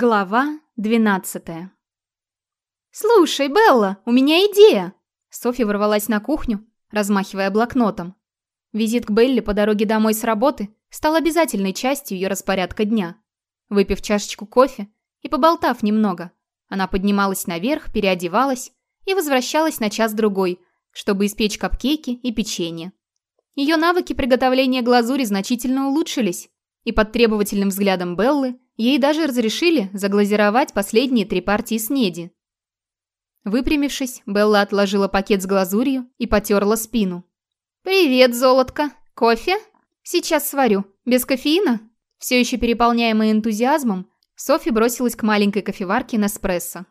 Глава двенадцатая «Слушай, Белла, у меня идея!» Софья ворвалась на кухню, размахивая блокнотом. Визит к Белле по дороге домой с работы стал обязательной частью ее распорядка дня. Выпив чашечку кофе и поболтав немного, она поднималась наверх, переодевалась и возвращалась на час-другой, чтобы испечь капкейки и печенье. Ее навыки приготовления глазури значительно улучшились, и под требовательным взглядом Беллы ей даже разрешили заглазировать последние три партии снеди. Выпрямившись, Белла отложила пакет с глазурью и потерла спину. «Привет, золотко! Кофе? Сейчас сварю. Без кофеина?» Все еще переполняемая энтузиазмом, Софи бросилась к маленькой кофеварке Неспрессо.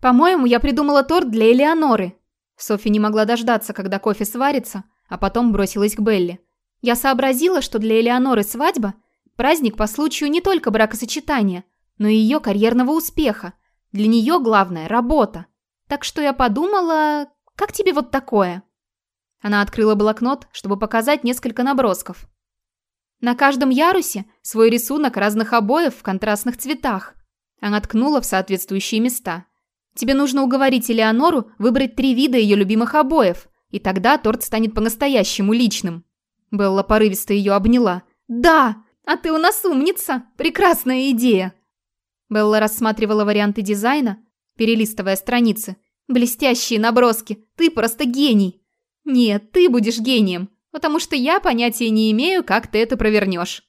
«По-моему, я придумала торт для Элеоноры». Софи не могла дождаться, когда кофе сварится, а потом бросилась к Белле. «Я сообразила, что для Элеоноры свадьба – Праздник по случаю не только бракосочетания, но и ее карьерного успеха. Для нее главное – работа. Так что я подумала, как тебе вот такое? Она открыла блокнот, чтобы показать несколько набросков. На каждом ярусе свой рисунок разных обоев в контрастных цветах. Она ткнула в соответствующие места. Тебе нужно уговорить Элеонору выбрать три вида ее любимых обоев, и тогда торт станет по-настоящему личным. Белла порывисто ее обняла. «Да! «А ты у нас умница! Прекрасная идея!» Белла рассматривала варианты дизайна, перелистывая страницы. «Блестящие наброски! Ты просто гений!» «Нет, ты будешь гением, потому что я понятия не имею, как ты это провернешь».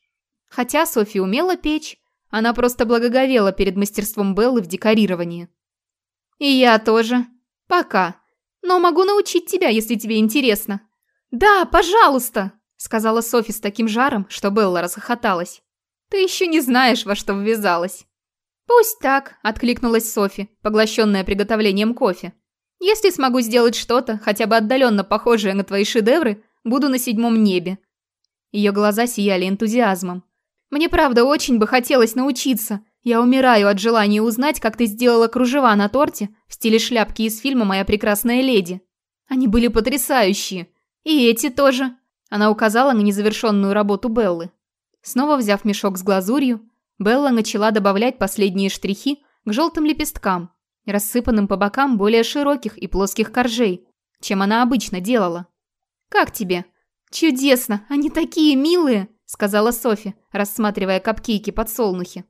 Хотя Софи умела печь, она просто благоговела перед мастерством Беллы в декорировании. «И я тоже. Пока. Но могу научить тебя, если тебе интересно». «Да, пожалуйста!» Сказала Софи с таким жаром, что Белла расхохоталась. «Ты еще не знаешь, во что ввязалась». «Пусть так», – откликнулась Софи, поглощенная приготовлением кофе. «Если смогу сделать что-то, хотя бы отдаленно похожее на твои шедевры, буду на седьмом небе». Ее глаза сияли энтузиазмом. «Мне правда очень бы хотелось научиться. Я умираю от желания узнать, как ты сделала кружева на торте в стиле шляпки из фильма «Моя прекрасная леди». Они были потрясающие. И эти тоже. Она указала на незавершенную работу Беллы. Снова взяв мешок с глазурью, Белла начала добавлять последние штрихи к желтым лепесткам, рассыпанным по бокам более широких и плоских коржей, чем она обычно делала. «Как тебе?» «Чудесно! Они такие милые!» – сказала Софи, рассматривая капкейки подсолнухи.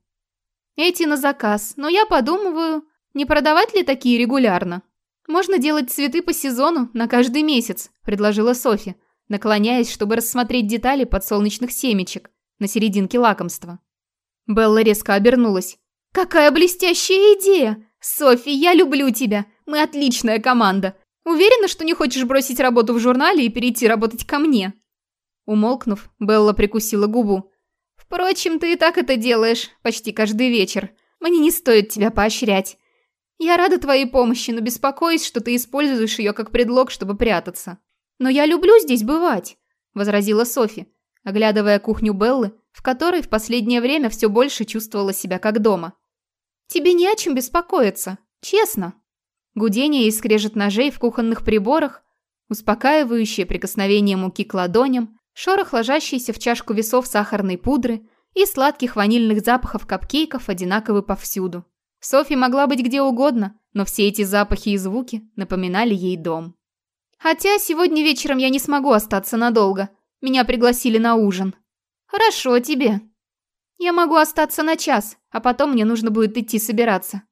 «Эти на заказ, но я подумываю, не продавать ли такие регулярно?» «Можно делать цветы по сезону на каждый месяц», – предложила Софи, наклоняясь, чтобы рассмотреть детали подсолнечных семечек на серединке лакомства. Белла резко обернулась. «Какая блестящая идея! Софи, я люблю тебя! Мы отличная команда! Уверена, что не хочешь бросить работу в журнале и перейти работать ко мне?» Умолкнув, Белла прикусила губу. «Впрочем, ты и так это делаешь почти каждый вечер. Мне не стоит тебя поощрять. Я рада твоей помощи, но беспокоюсь, что ты используешь ее как предлог, чтобы прятаться. «Но я люблю здесь бывать», – возразила Софи, оглядывая кухню Беллы, в которой в последнее время все больше чувствовала себя как дома. «Тебе не о чем беспокоиться, честно». Гудение и скрежет ножей в кухонных приборах, успокаивающее прикосновение муки к ладоням, шорох ложащийся в чашку весов сахарной пудры и сладких ванильных запахов капкейков одинаковы повсюду. Софи могла быть где угодно, но все эти запахи и звуки напоминали ей дом. Хотя сегодня вечером я не смогу остаться надолго. Меня пригласили на ужин. Хорошо тебе. Я могу остаться на час, а потом мне нужно будет идти собираться.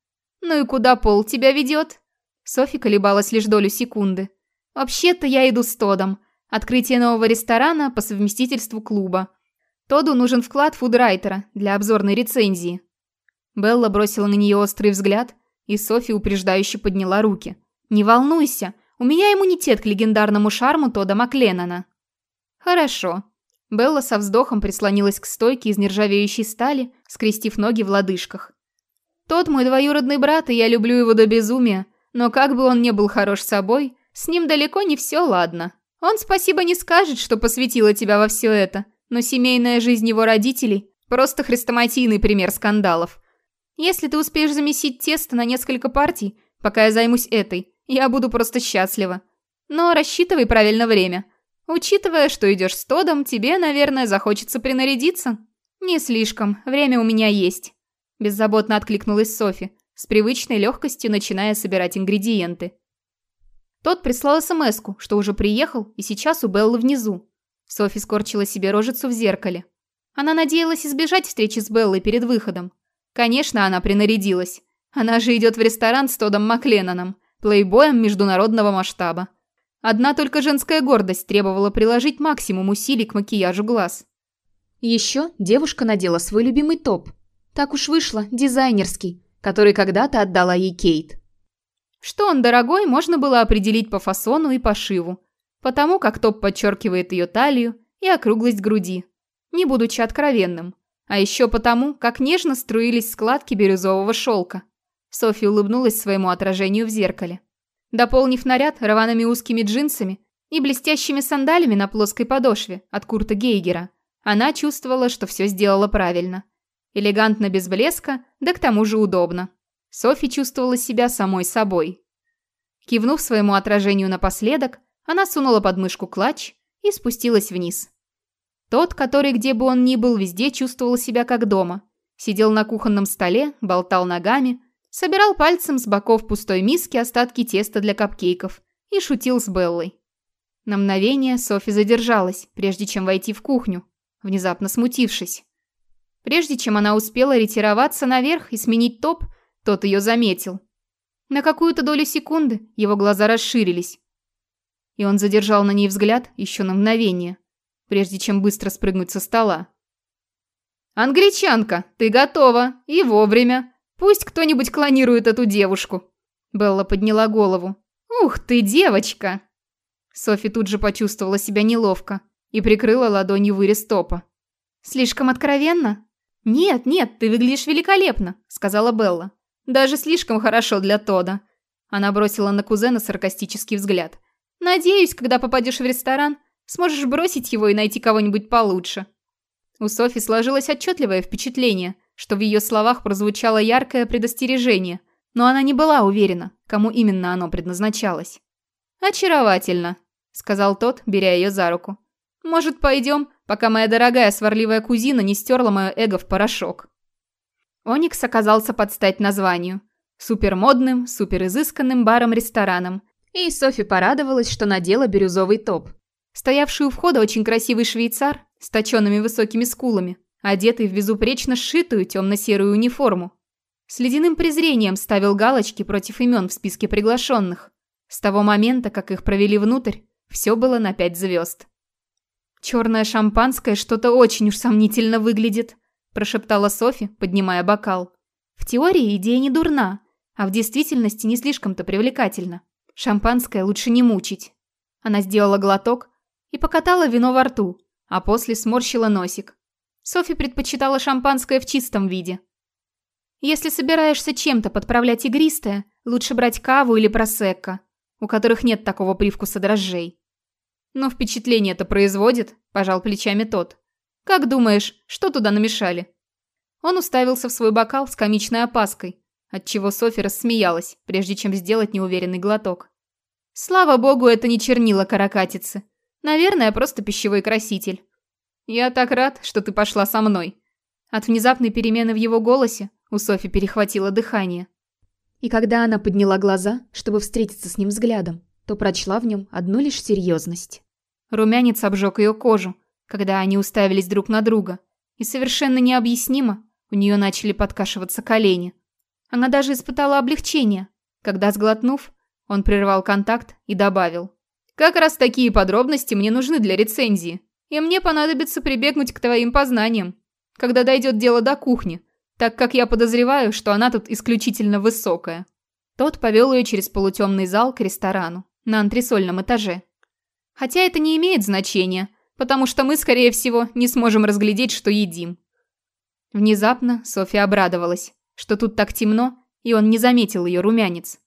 Ну и куда Пол тебя ведет? Софи колебалась лишь долю секунды. Вообще-то я иду с Тодом. Открытие нового ресторана по совместительству клуба. Тоду нужен вклад фудрайтера для обзорной рецензии. Белла бросила на нее острый взгляд, и Софи упреждающе подняла руки. «Не волнуйся, у меня иммунитет к легендарному шарму Тода Макленнона». «Хорошо». Белла со вздохом прислонилась к стойке из нержавеющей стали, скрестив ноги в лодыжках. «Тот мой двоюродный брат, и я люблю его до безумия, но как бы он ни был хорош собой, с ним далеко не все ладно. Он спасибо не скажет, что посвятила тебя во все это, но семейная жизнь его родителей – просто хрестоматийный пример скандалов. Если ты успеешь замесить тесто на несколько партий, пока я займусь этой, я буду просто счастлива. Но рассчитывай правильно время. Учитывая, что идешь с Тодом, тебе, наверное, захочется принарядиться. Не слишком, время у меня есть. Беззаботно откликнулась Софи, с привычной легкостью начиная собирать ингредиенты. Тот прислал смс что уже приехал и сейчас у Беллы внизу. Софи скорчила себе рожицу в зеркале. Она надеялась избежать встречи с Беллой перед выходом. Конечно, она принарядилась. Она же идет в ресторан с Тодом Макленноном, плейбоем международного масштаба. Одна только женская гордость требовала приложить максимум усилий к макияжу глаз. Еще девушка надела свой любимый топ. Так уж вышло, дизайнерский, который когда-то отдала ей Кейт. Что он дорогой, можно было определить по фасону и пошиву, потому как топ подчеркивает ее талию и округлость груди, не будучи откровенным, а еще потому, как нежно струились складки бирюзового шелка. Софья улыбнулась своему отражению в зеркале. Дополнив наряд рваными узкими джинсами и блестящими сандалями на плоской подошве от Курта Гейгера, она чувствовала, что все сделала правильно. Элегантно без блеска, да к тому же удобно. Софи чувствовала себя самой собой. Кивнув своему отражению напоследок, она сунула под мышку клатч и спустилась вниз. Тот, который, где бы он ни был, везде чувствовал себя как дома. Сидел на кухонном столе, болтал ногами, собирал пальцем с боков пустой миски остатки теста для капкейков и шутил с Беллой. На мгновение Софи задержалась, прежде чем войти в кухню, внезапно смутившись. Прежде чем она успела ретироваться наверх и сменить топ, тот ее заметил. На какую-то долю секунды его глаза расширились. И он задержал на ней взгляд еще на мгновение, прежде чем быстро спрыгнуть со стола. «Англичанка, ты готова! И вовремя! Пусть кто-нибудь клонирует эту девушку!» Белла подняла голову. «Ух ты, девочка!» Софи тут же почувствовала себя неловко и прикрыла ладонью вырез топа. «Слишком откровенно?» «Нет, нет, ты выглядишь великолепно», — сказала Белла. Даже слишком хорошо для Тода. Она бросила на кузена саркастический взгляд. Надеюсь, когда попадешь в ресторан, сможешь бросить его и найти кого-нибудь получше. У Софи сложилось отчетливое впечатление, что в ее словах прозвучало яркое предостережение, но она не была уверена, кому именно оно предназначалось. «Очаровательно», — сказал тот, беря ее за руку. «Может, пойдем, пока моя дорогая сварливая кузина не стерла мое эго в порошок?» Оникс оказался под стать названию. Супермодным, суперизысканным баром-рестораном. И Софи порадовалась, что надела бирюзовый топ. Стоявший у входа очень красивый швейцар с точенными высокими скулами, одетый в безупречно сшитую темно-серую униформу. С ледяным презрением ставил галочки против имен в списке приглашенных. С того момента, как их провели внутрь, все было на пять звезд. Черное шампанское что-то очень уж сомнительно выглядит прошептала Софи, поднимая бокал. В теории идея не дурна, а в действительности не слишком-то привлекательна. Шампанское лучше не мучить. Она сделала глоток и покатала вино во рту, а после сморщила носик. Софи предпочитала шампанское в чистом виде. Если собираешься чем-то подправлять игристое, лучше брать каву или просекко, у которых нет такого привкуса дрожжей. Но впечатление это производит, пожал плечами тот. «Как думаешь, что туда намешали?» Он уставился в свой бокал с комичной опаской, отчего Софи рассмеялась, прежде чем сделать неуверенный глоток. «Слава богу, это не чернила каракатицы. Наверное, просто пищевой краситель. Я так рад, что ты пошла со мной». От внезапной перемены в его голосе у Софи перехватило дыхание. И когда она подняла глаза, чтобы встретиться с ним взглядом, то прочла в нем одну лишь серьезность. Румянец обжег ее кожу, когда они уставились друг на друга, и совершенно необъяснимо у нее начали подкашиваться колени. Она даже испытала облегчение, когда, сглотнув, он прервал контакт и добавил. «Как раз такие подробности мне нужны для рецензии, и мне понадобится прибегнуть к твоим познаниям, когда дойдет дело до кухни, так как я подозреваю, что она тут исключительно высокая». Тот повел ее через полутемный зал к ресторану на антресольном этаже. Хотя это не имеет значения, потому что мы, скорее всего, не сможем разглядеть, что едим. Внезапно Софья обрадовалась, что тут так темно, и он не заметил ее румянец.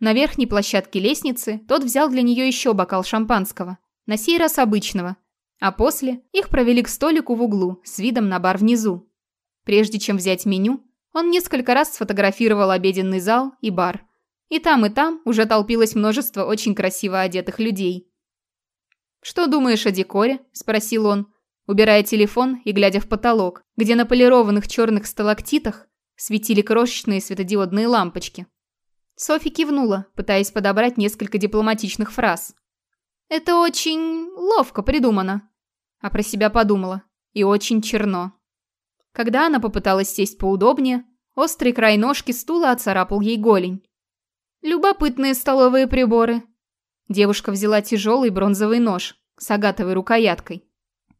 На верхней площадке лестницы тот взял для нее еще бокал шампанского, на сей раз обычного, а после их провели к столику в углу с видом на бар внизу. Прежде чем взять меню, он несколько раз сфотографировал обеденный зал и бар. И там, и там уже толпилось множество очень красиво одетых людей. «Что думаешь о декоре?» – спросил он, убирая телефон и глядя в потолок, где на полированных черных сталактитах светили крошечные светодиодные лампочки. Софи кивнула, пытаясь подобрать несколько дипломатичных фраз. «Это очень ловко придумано», а про себя подумала. И очень черно. Когда она попыталась сесть поудобнее, острый край ножки стула оцарапал ей голень. «Любопытные столовые приборы». Девушка взяла тяжелый бронзовый нож с агатовой рукояткой.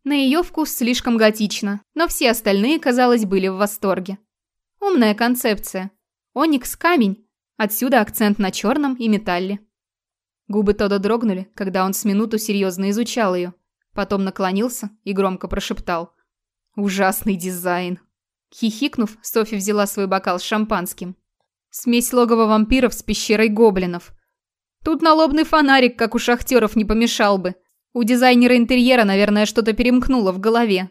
На ее вкус слишком готично, но все остальные, казалось, были в восторге. Умная концепция. Оникс – камень, отсюда акцент на черном и металле. Губы Тода дрогнули, когда он с минуту серьезно изучал ее. Потом наклонился и громко прошептал. «Ужасный дизайн!» Хихикнув, Софи взяла свой бокал с шампанским. Смесь логова вампиров с пещерой гоблинов. Тут налобный фонарик, как у шахтеров, не помешал бы. У дизайнера интерьера, наверное, что-то перемкнуло в голове.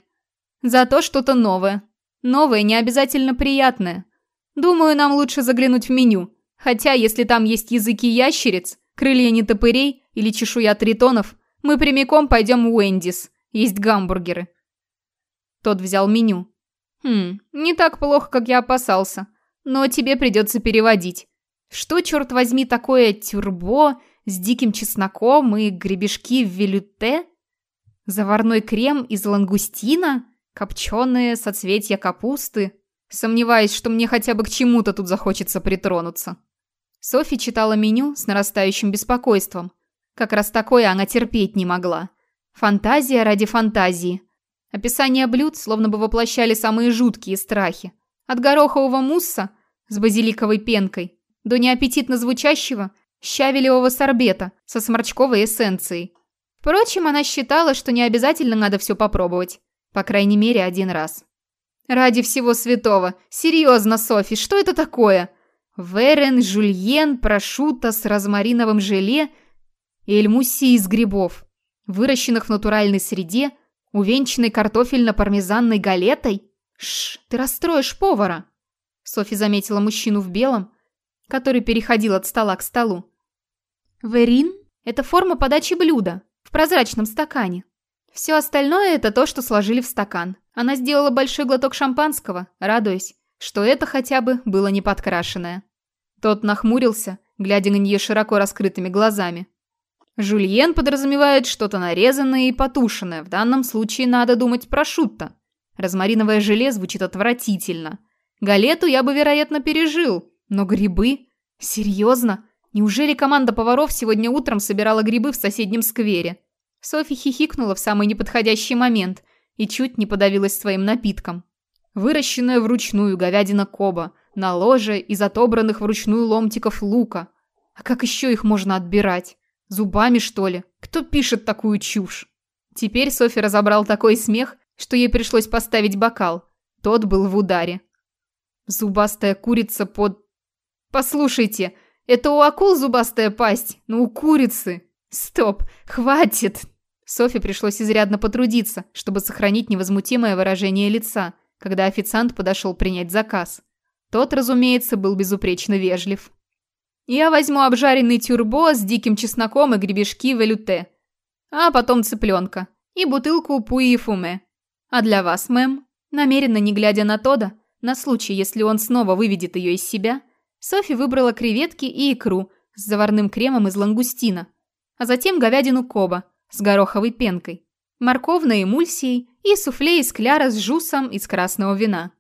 Зато что-то новое. Новое не обязательно приятное. Думаю, нам лучше заглянуть в меню. Хотя, если там есть языки ящериц, крылья нетопырей или чешуя тритонов, мы прямиком пойдем в Уэндис. Есть гамбургеры. Тот взял меню. Хм, не так плохо, как я опасался. Но тебе придется переводить. Что, черт возьми, такое тюрбо с диким чесноком и гребешки в велюте? Заварной крем из лангустина? Копченые соцветья капусты? Сомневаюсь, что мне хотя бы к чему-то тут захочется притронуться. Софи читала меню с нарастающим беспокойством. Как раз такое она терпеть не могла. Фантазия ради фантазии. Описания блюд словно бы воплощали самые жуткие страхи. От горохового мусса с базиликовой пенкой до неаппетитно звучащего щавелевого сорбета со сморчковой эссенцией. Впрочем, она считала, что не обязательно надо все попробовать. По крайней мере, один раз. Ради всего святого. Серьезно, Софи, что это такое? Верен, жульен, прошутто с розмариновым желе и эльмуссии из грибов, выращенных в натуральной среде, увенчанной картофельно-пармезанной галетой. Шш, ты расстроишь повара. Софи заметила мужчину в белом, который переходил от стола к столу. Верин – это форма подачи блюда в прозрачном стакане. Все остальное – это то, что сложили в стакан. Она сделала большой глоток шампанского, радуясь, что это хотя бы было не подкрашенное. Тот нахмурился, глядя на нее широко раскрытыми глазами. Жульен подразумевает что-то нарезанное и потушенное. В данном случае надо думать про шутто. Розмариновое желе звучит отвратительно. Галету я бы, вероятно, пережил. Но грибы? Серьезно? Неужели команда поваров сегодня утром собирала грибы в соседнем сквере? Софи хихикнула в самый неподходящий момент и чуть не подавилась своим напитком. Выращенная вручную говядина Коба, на ложе из отобранных вручную ломтиков лука. А как еще их можно отбирать? Зубами, что ли? Кто пишет такую чушь? Теперь Софи разобрал такой смех, что ей пришлось поставить бокал. Тот был в ударе. Зубастая курица под... Послушайте, это у акул зубастая пасть, но у курицы... Стоп, хватит! Софи пришлось изрядно потрудиться, чтобы сохранить невозмутимое выражение лица, когда официант подошел принять заказ. Тот, разумеется, был безупречно вежлив. Я возьму обжаренный тюрбо с диким чесноком и гребешки велюте. А потом цыпленка. И бутылку пуи фуме. А для вас, мэм, намеренно не глядя на Тода, на случай, если он снова выведет ее из себя, Софи выбрала креветки и икру с заварным кремом из лангустина, а затем говядину коба с гороховой пенкой, морковной эмульсией и суфле из кляра с жусом из красного вина.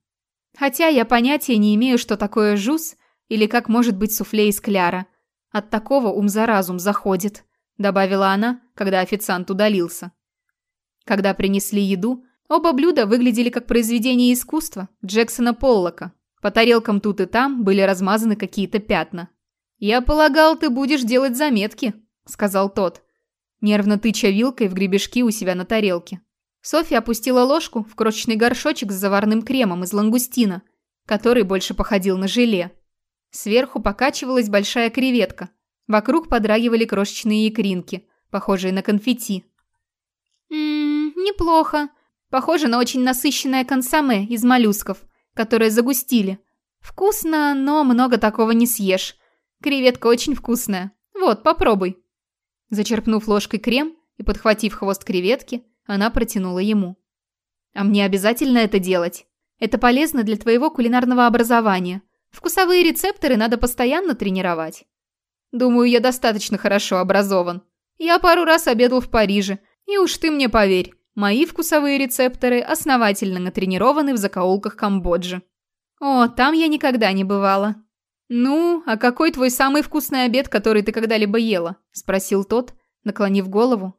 Хотя я понятия не имею, что такое жус – или как может быть суфле из кляра. От такого ум за разум заходит», – добавила она, когда официант удалился. Когда принесли еду, оба блюда выглядели как произведение искусства Джексона Поллока. По тарелкам тут и там были размазаны какие-то пятна. «Я полагал, ты будешь делать заметки», – сказал тот, нервно тыча вилкой в гребешки у себя на тарелке. Софья опустила ложку в крошечный горшочек с заварным кремом из лангустина, который больше походил на желе. Сверху покачивалась большая креветка. Вокруг подрагивали крошечные икринки, похожие на конфетти. «Ммм, неплохо. Похоже на очень насыщенное консоме из моллюсков, которые загустили. Вкусно, но много такого не съешь. Креветка очень вкусная. Вот, попробуй». Зачерпнув ложкой крем и подхватив хвост креветки, она протянула ему. «А мне обязательно это делать? Это полезно для твоего кулинарного образования. Вкусовые рецепторы надо постоянно тренировать. Думаю, я достаточно хорошо образован. Я пару раз обедал в Париже, и уж ты мне поверь, мои вкусовые рецепторы основательно натренированы в закоулках Камбоджи. О, там я никогда не бывала. Ну, а какой твой самый вкусный обед, который ты когда-либо ела? Спросил тот, наклонив голову.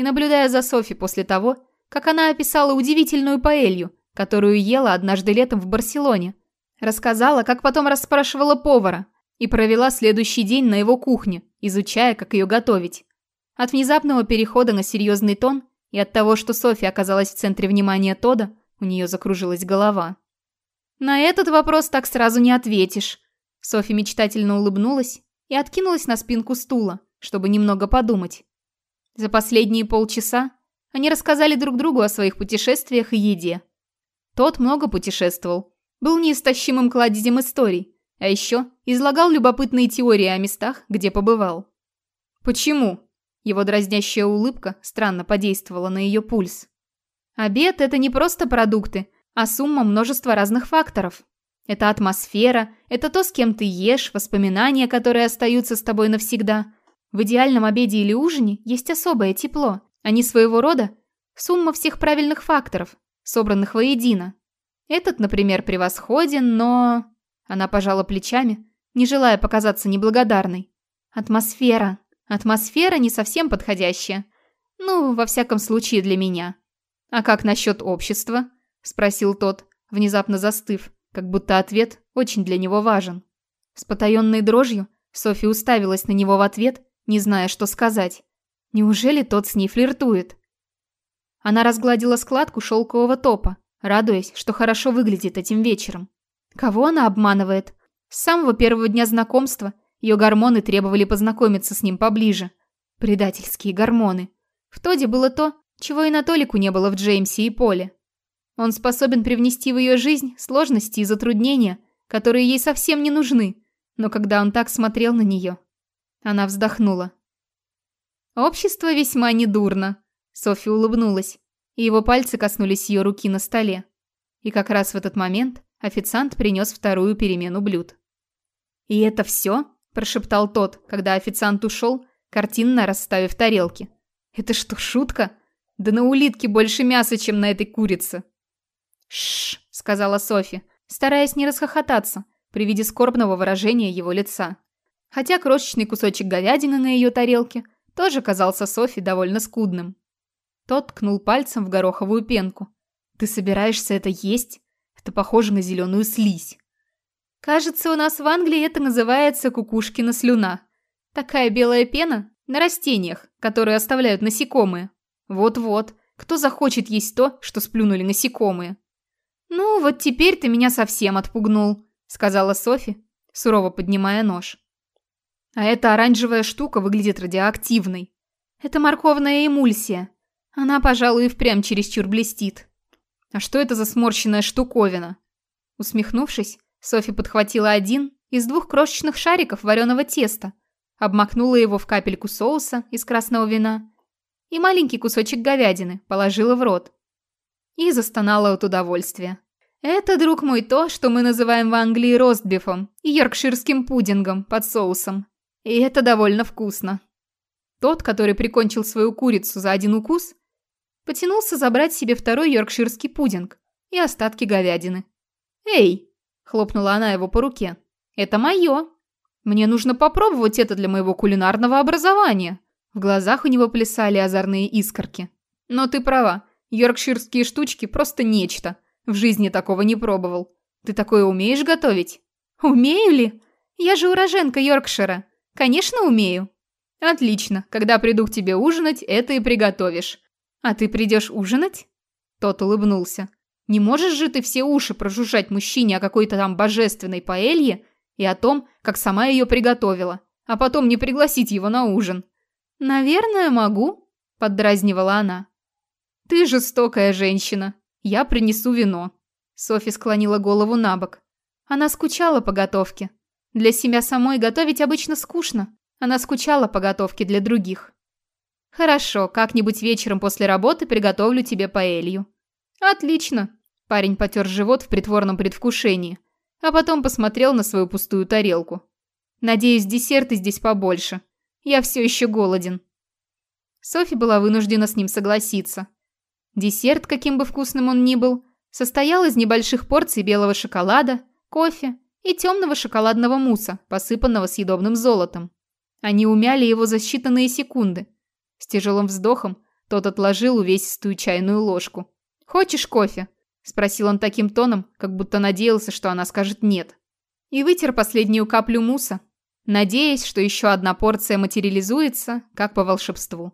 И наблюдая за Софи после того, как она описала удивительную паэлью, которую ела однажды летом в Барселоне. Рассказала, как потом расспрашивала повара, и провела следующий день на его кухне, изучая, как ее готовить. От внезапного перехода на серьезный тон и от того, что Софья оказалась в центре внимания Тода, у нее закружилась голова. «На этот вопрос так сразу не ответишь». Софья мечтательно улыбнулась и откинулась на спинку стула, чтобы немного подумать. За последние полчаса они рассказали друг другу о своих путешествиях и еде. Тот много путешествовал, был неистощимым кладезем историй, а еще излагал любопытные теории о местах, где побывал. Почему? Его дразнящая улыбка странно подействовала на ее пульс. Обед – это не просто продукты, а сумма множества разных факторов. Это атмосфера, это то, с кем ты ешь, воспоминания, которые остаются с тобой навсегда. В идеальном обеде или ужине есть особое тепло. Они своего рода сумма всех правильных факторов, собранных воедино. Этот, например, превосходен, но... Она пожала плечами, не желая показаться неблагодарной. Атмосфера. Атмосфера не совсем подходящая. Ну, во всяком случае, для меня. А как насчет общества? Спросил тот, внезапно застыв, как будто ответ очень для него важен. С потаенной дрожью Софи уставилась на него в ответ, не зная, что сказать. Неужели тот с ней флиртует? Она разгладила складку шелкового топа, радуясь, что хорошо выглядит этим вечером. Кого она обманывает? С самого первого дня знакомства ее гормоны требовали познакомиться с ним поближе. Предательские гормоны. В Тоде было то, чего и на Толику не было в Джеймсе и Поле. Он способен привнести в ее жизнь сложности и затруднения, которые ей совсем не нужны, но когда он так смотрел на нее, она вздохнула. «Общество весьма недурно», — Софи улыбнулась, и его пальцы коснулись ее руки на столе. И как раз в этот момент Официант принес вторую перемену блюд. «И это все?» – прошептал тот, когда официант ушел, картинно расставив тарелки. «Это что, шутка? Да на улитке больше мяса, чем на этой курице!» «Шш!» – сказала Софи, стараясь не расхохотаться при виде скорбного выражения его лица. Хотя крошечный кусочек говядины на ее тарелке тоже казался Софи довольно скудным. Тот ткнул пальцем в гороховую пенку. «Ты собираешься это есть? Это похоже на зеленую слизь. Кажется, у нас в Англии это называется кукушкина слюна. Такая белая пена на растениях, которые оставляют насекомые. Вот-вот, кто захочет есть то, что сплюнули насекомые? Ну, вот теперь ты меня совсем отпугнул, сказала Софи, сурово поднимая нож. А эта оранжевая штука выглядит радиоактивной. Это морковная эмульсия. Она, пожалуй, и впрямь чересчур блестит. А что это за сморщенная штуковина? Усмехнувшись, Софи подхватила один из двух крошечных шариков вареного теста, обмакнула его в капельку соуса из красного вина и маленький кусочек говядины положила в рот. И застонала от удовольствия. Это, друг мой, то, что мы называем в Англии ростбифом и йоркширским пудингом под соусом. И это довольно вкусно. Тот, который прикончил свою курицу за один укус, потянулся забрать себе второй йоркширский пудинг и остатки говядины. «Эй!» – хлопнула она его по руке. «Это мое! Мне нужно попробовать это для моего кулинарного образования!» В глазах у него плясали озорные искорки. «Но ты права, йоркширские штучки просто нечто. В жизни такого не пробовал. Ты такое умеешь готовить?» «Умею ли? Я же уроженка Йоркшира. Конечно, умею!» «Отлично. Когда приду к тебе ужинать, это и приготовишь. «А ты придешь ужинать?» Тот улыбнулся. «Не можешь же ты все уши прожужжать мужчине о какой-то там божественной паэлье и о том, как сама ее приготовила, а потом не пригласить его на ужин?» «Наверное, могу», – поддразнивала она. «Ты жестокая женщина. Я принесу вино». Софи склонила голову на бок. Она скучала по готовке. Для себя самой готовить обычно скучно. Она скучала по готовке для других. «Хорошо, как-нибудь вечером после работы приготовлю тебе паэлью». «Отлично. Парень потер живот в притворном предвкушении, а потом посмотрел на свою пустую тарелку. «Надеюсь, десерты здесь побольше. Я все еще голоден». Софи была вынуждена с ним согласиться. Десерт, каким бы вкусным он ни был, состоял из небольших порций белого шоколада, кофе и темного шоколадного мусса, посыпанного съедобным золотом. Они умяли его за считанные секунды. С тяжелым вздохом тот отложил увесистую чайную ложку. «Хочешь кофе?» – спросил он таким тоном, как будто надеялся, что она скажет «нет». И вытер последнюю каплю муса, надеясь, что еще одна порция материализуется, как по волшебству.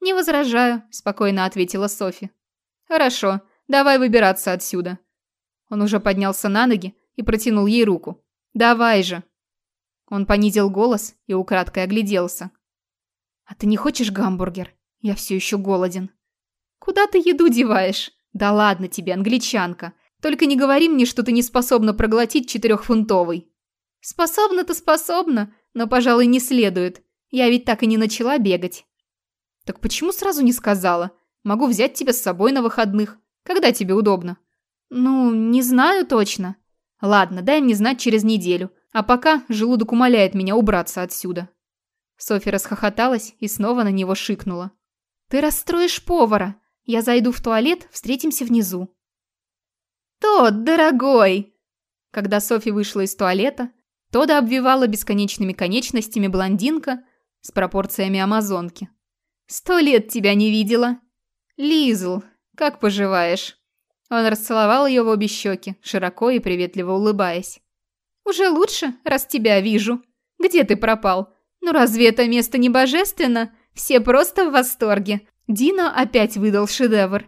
«Не возражаю», – спокойно ответила Софи. «Хорошо, давай выбираться отсюда». Он уже поднялся на ноги и протянул ей руку. «Давай же!» Он понизил голос и украдкой огляделся. «А ты не хочешь гамбургер? Я все еще голоден». «Куда ты еду деваешь?» «Да ладно тебе, англичанка. Только не говори мне, что ты не способна проглотить четырехфунтовый». «Способна-то способна, но, пожалуй, не следует. Я ведь так и не начала бегать». «Так почему сразу не сказала? Могу взять тебя с собой на выходных. Когда тебе удобно?» «Ну, не знаю точно». «Ладно, дай мне знать через неделю. А пока желудок умоляет меня убраться отсюда». Софья расхохоталась и снова на него шикнула. «Ты расстроишь повара. Я зайду в туалет, встретимся внизу». «Тот, дорогой!» Когда Софи вышла из туалета, Тода обвивала бесконечными конечностями блондинка с пропорциями амазонки. «Сто лет тебя не видела!» «Лизл, как поживаешь?» Он расцеловал ее в обе щеки, широко и приветливо улыбаясь. «Уже лучше, раз тебя вижу. Где ты пропал? Ну разве это место не божественно? Все просто в восторге. Дина опять выдал шедевр.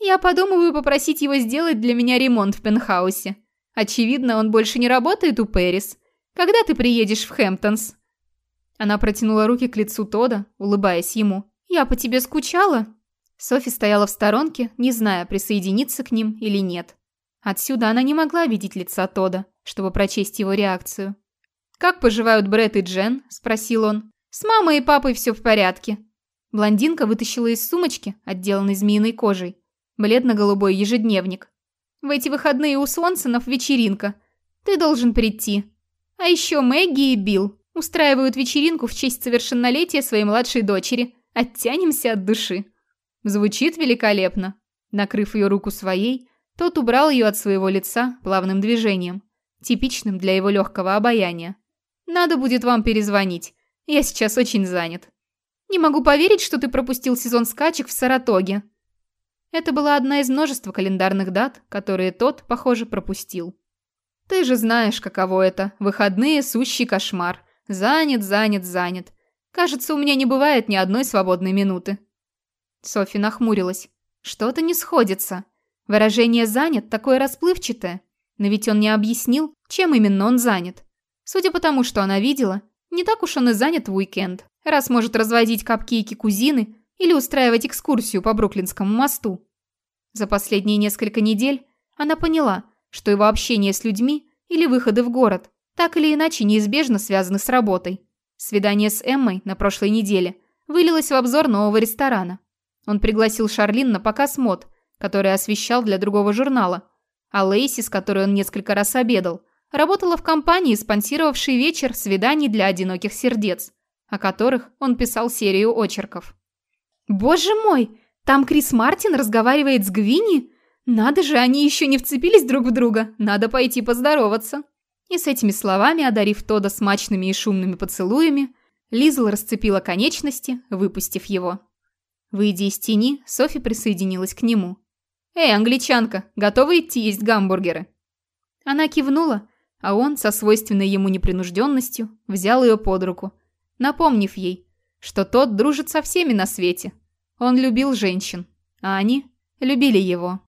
Я подумываю попросить его сделать для меня ремонт в пентхаусе. Очевидно, он больше не работает у Пэрис. Когда ты приедешь в Хэмптонс?» Она протянула руки к лицу Тода, улыбаясь ему. «Я по тебе скучала?» Софи стояла в сторонке, не зная, присоединиться к ним или нет. Отсюда она не могла видеть лица Тода, чтобы прочесть его реакцию. «Как поживают Брэд и Джен?» – спросил он. «С мамой и папой все в порядке. Блондинка вытащила из сумочки, отделанной змеиной кожей, бледно-голубой ежедневник. «В эти выходные у Свонсонов вечеринка. Ты должен прийти. А еще Мэгги и Билл устраивают вечеринку в честь совершеннолетия своей младшей дочери. Оттянемся от души». Звучит великолепно. Накрыв ее руку своей, тот убрал ее от своего лица плавным движением, типичным для его легкого обаяния. «Надо будет вам перезвонить. Я сейчас очень занят». Не могу поверить, что ты пропустил сезон скачек в Саратоге. Это была одна из множества календарных дат, которые тот, похоже, пропустил. Ты же знаешь, каково это. Выходные – сущий кошмар. Занят, занят, занят. Кажется, у меня не бывает ни одной свободной минуты. Софи нахмурилась. Что-то не сходится. Выражение «занят» такое расплывчатое. Но ведь он не объяснил, чем именно он занят. Судя по тому, что она видела, не так уж он и занят в уикенд раз может разводить капкейки кузины или устраивать экскурсию по Бруклинскому мосту. За последние несколько недель она поняла, что его общение с людьми или выходы в город так или иначе неизбежно связаны с работой. Свидание с Эммой на прошлой неделе вылилось в обзор нового ресторана. Он пригласил Шарлин на показ мод, который освещал для другого журнала, а Лейси, с которой он несколько раз обедал, работала в компании, спонсировавшей вечер свиданий для одиноких сердец – о которых он писал серию очерков. «Боже мой! Там Крис Мартин разговаривает с Гвинни? Надо же, они еще не вцепились друг в друга. Надо пойти поздороваться». И с этими словами, одарив Тода смачными и шумными поцелуями, Лизл расцепила конечности, выпустив его. Выйдя из тени, Софи присоединилась к нему. «Эй, англичанка, готова идти есть гамбургеры?» Она кивнула, а он, со свойственной ему непринужденностью, взял ее под руку – напомнив ей, что тот дружит со всеми на свете. Он любил женщин, а они любили его.